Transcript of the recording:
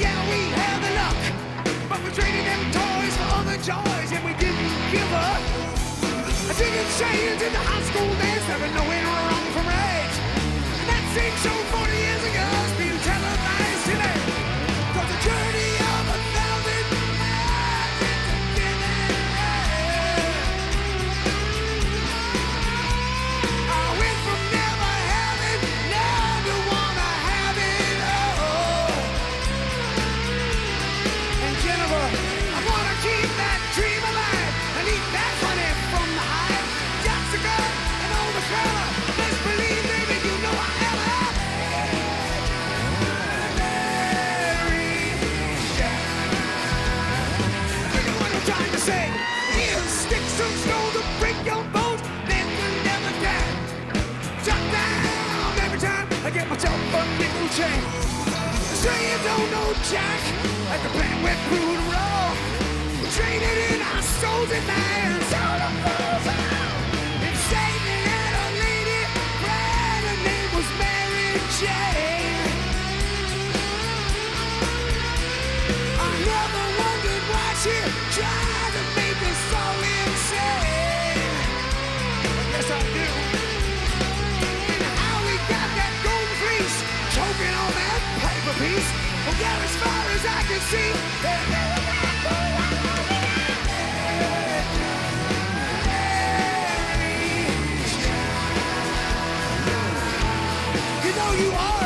Yeah, we had the luck, but we traded them toys for other joys, and we didn't give up. I didn't change in the high school days, never knowing wrong from right. That seemed so 40 years ago. get myself a nickel. Say you don't know Jack at the bandwidth food raw. Traded in our souls and hands. All the fools out. you are.